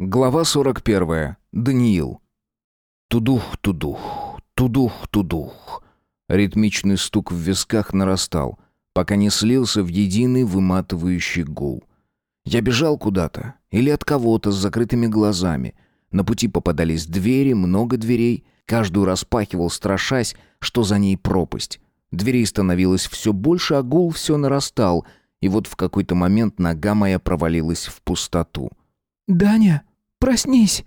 Глава 41. Даниил. Тудух-тудух, тудух-тудух. Ритмичный стук в висках нарастал, пока не слился в единый выматывающий гул. Я бежал куда-то или от кого-то с закрытыми глазами. На пути попадались двери, много дверей. Каждую распахивал, страшась, что за ней пропасть. Дверей становилось все больше, а гул все нарастал. И вот в какой-то момент нога моя провалилась в пустоту. «Даня!» Проснись!»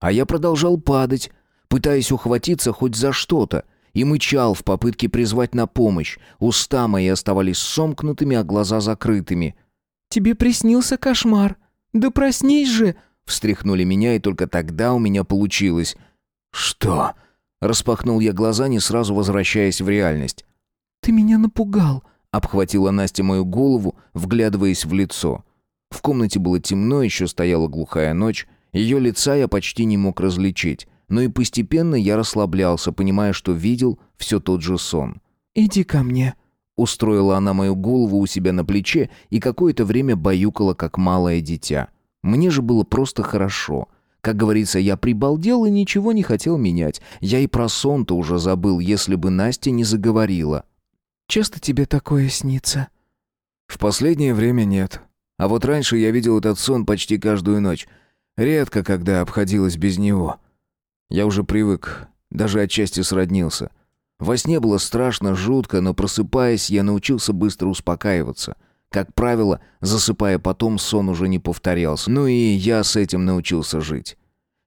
А я продолжал падать, пытаясь ухватиться хоть за что-то, и мычал в попытке призвать на помощь. Уста мои оставались сомкнутыми, а глаза закрытыми. «Тебе приснился кошмар. Да проснись же!» Встряхнули меня, и только тогда у меня получилось. «Что?» Распахнул я глаза, не сразу возвращаясь в реальность. «Ты меня напугал», — обхватила Настя мою голову, вглядываясь в лицо. В комнате было темно, еще стояла глухая ночь. Ее лица я почти не мог различить, но и постепенно я расслаблялся, понимая, что видел все тот же сон. «Иди ко мне», Устроила она мою голову у себя на плече и какое-то время баюкала, как малое дитя. Мне же было просто хорошо. Как говорится, я прибалдел и ничего не хотел менять. Я и про сон-то уже забыл, если бы Настя не заговорила. «Часто тебе такое снится?» «В последнее время нет. А вот раньше я видел этот сон почти каждую ночь. Редко, когда обходилось без него. Я уже привык, даже отчасти сроднился. Во сне было страшно, жутко, но просыпаясь, я научился быстро успокаиваться. Как правило, засыпая потом, сон уже не повторялся. Ну и я с этим научился жить.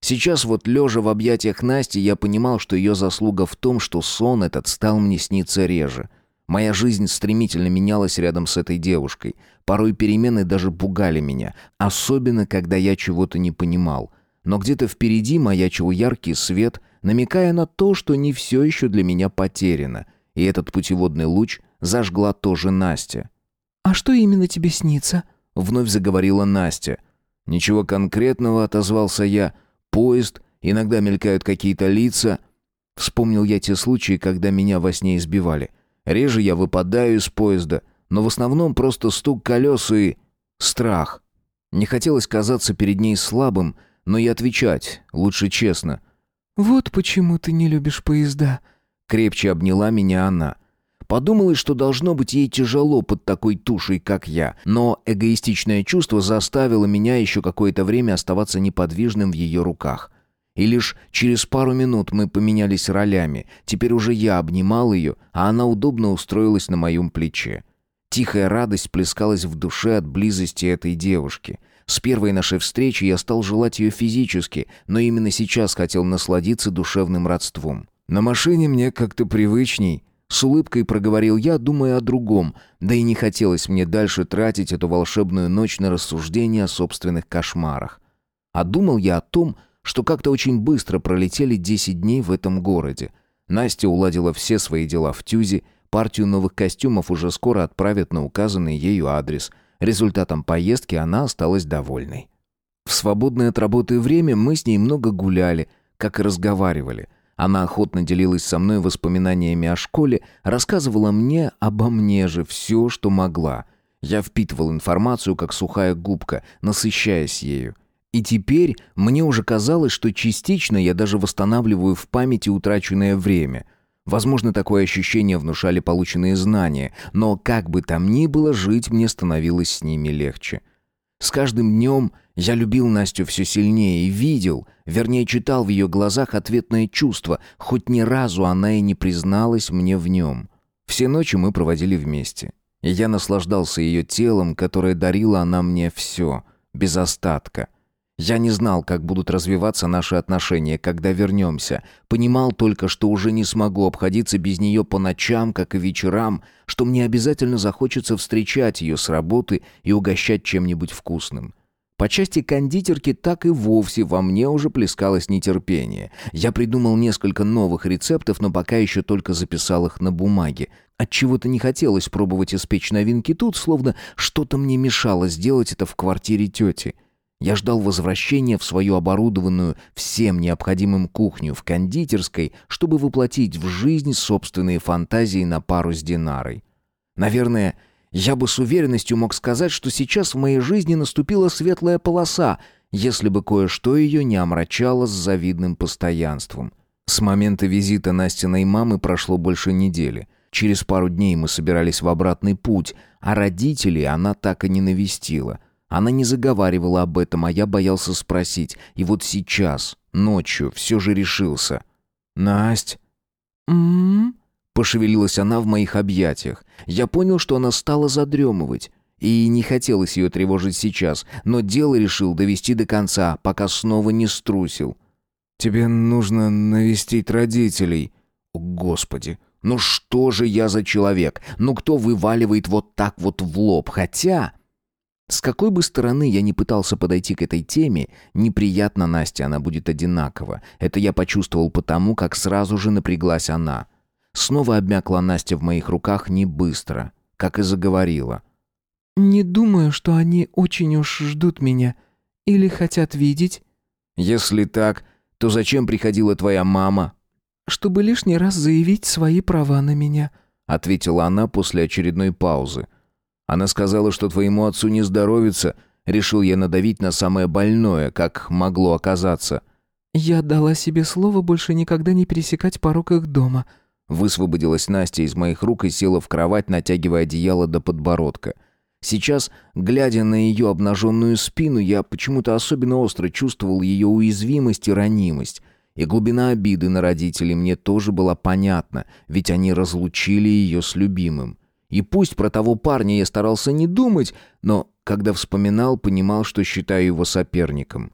Сейчас вот лежа в объятиях Насти, я понимал, что ее заслуга в том, что сон этот стал мне сниться реже. Моя жизнь стремительно менялась рядом с этой девушкой. Порой перемены даже пугали меня, особенно когда я чего-то не понимал. Но где-то впереди маячил яркий свет, намекая на то, что не все еще для меня потеряно. И этот путеводный луч зажгла тоже Настя. «А что именно тебе снится?» — вновь заговорила Настя. «Ничего конкретного», — отозвался я. «Поезд, иногда мелькают какие-то лица». Вспомнил я те случаи, когда меня во сне избивали. Реже я выпадаю из поезда, но в основном просто стук колес и... страх. Не хотелось казаться перед ней слабым, но и отвечать, лучше честно. «Вот почему ты не любишь поезда», — крепче обняла меня она. Подумалось, что должно быть ей тяжело под такой тушей, как я, но эгоистичное чувство заставило меня еще какое-то время оставаться неподвижным в ее руках. И лишь через пару минут мы поменялись ролями. Теперь уже я обнимал ее, а она удобно устроилась на моем плече. Тихая радость плескалась в душе от близости этой девушки. С первой нашей встречи я стал желать ее физически, но именно сейчас хотел насладиться душевным родством. На машине мне как-то привычней. С улыбкой проговорил я, думая о другом, да и не хотелось мне дальше тратить эту волшебную ночь на рассуждения о собственных кошмарах. А думал я о том, что как-то очень быстро пролетели 10 дней в этом городе. Настя уладила все свои дела в Тюзе, партию новых костюмов уже скоро отправят на указанный ею адрес. Результатом поездки она осталась довольной. В свободное от работы время мы с ней много гуляли, как и разговаривали. Она охотно делилась со мной воспоминаниями о школе, рассказывала мне обо мне же все, что могла. Я впитывал информацию, как сухая губка, насыщаясь ею. И теперь мне уже казалось, что частично я даже восстанавливаю в памяти утраченное время. Возможно, такое ощущение внушали полученные знания, но как бы там ни было, жить мне становилось с ними легче. С каждым днем я любил Настю все сильнее и видел, вернее читал в ее глазах ответное чувство, хоть ни разу она и не призналась мне в нем. Все ночи мы проводили вместе. И я наслаждался ее телом, которое дарила она мне все, без остатка — я не знал, как будут развиваться наши отношения, когда вернемся. Понимал только, что уже не смогу обходиться без нее по ночам, как и вечерам, что мне обязательно захочется встречать ее с работы и угощать чем-нибудь вкусным. По части кондитерки так и вовсе во мне уже плескалось нетерпение. Я придумал несколько новых рецептов, но пока еще только записал их на бумаге. Отчего-то не хотелось пробовать испечь новинки тут, словно что-то мне мешало сделать это в квартире тети. Я ждал возвращения в свою оборудованную всем необходимым кухню в кондитерской, чтобы воплотить в жизнь собственные фантазии на пару с Динарой. Наверное, я бы с уверенностью мог сказать, что сейчас в моей жизни наступила светлая полоса, если бы кое-что ее не омрачало с завидным постоянством. С момента визита Настиной мамы прошло больше недели. Через пару дней мы собирались в обратный путь, а родителей она так и не навестила. Она не заговаривала об этом, а я боялся спросить. И вот сейчас, ночью, все же решился. «Насть?» «М-м-м?» Пошевелилась она в моих объятиях. Я понял, что она стала задремывать. И не хотелось ее тревожить сейчас, но дело решил довести до конца, пока снова не струсил. «Тебе нужно навестить родителей». О, Господи, ну что же я за человек? Ну кто вываливает вот так вот в лоб? Хотя... С какой бы стороны я ни пытался подойти к этой теме, неприятно Насте она будет одинаково. Это я почувствовал потому, как сразу же напряглась она. Снова обмякла Настя в моих руках не быстро, как и заговорила. «Не думаю, что они очень уж ждут меня. Или хотят видеть». «Если так, то зачем приходила твоя мама?» «Чтобы лишний раз заявить свои права на меня», — ответила она после очередной паузы. «Она сказала, что твоему отцу не здоровится», — решил я надавить на самое больное, как могло оказаться. «Я дала себе слово больше никогда не пересекать порог их дома», — высвободилась Настя из моих рук и села в кровать, натягивая одеяло до подбородка. Сейчас, глядя на ее обнаженную спину, я почему-то особенно остро чувствовал ее уязвимость и ранимость. И глубина обиды на родителей мне тоже была понятна, ведь они разлучили ее с любимым. И пусть про того парня я старался не думать, но, когда вспоминал, понимал, что считаю его соперником.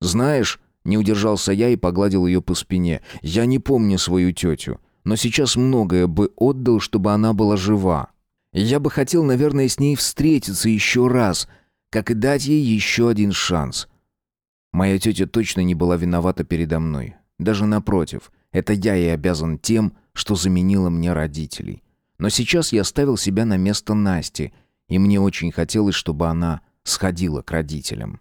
«Знаешь...» — не удержался я и погладил ее по спине. «Я не помню свою тетю, но сейчас многое бы отдал, чтобы она была жива». Я бы хотел, наверное, с ней встретиться еще раз, как и дать ей еще один шанс. Моя тетя точно не была виновата передо мной. Даже напротив, это я ей обязан тем, что заменила мне родителей. Но сейчас я ставил себя на место Насти, и мне очень хотелось, чтобы она сходила к родителям.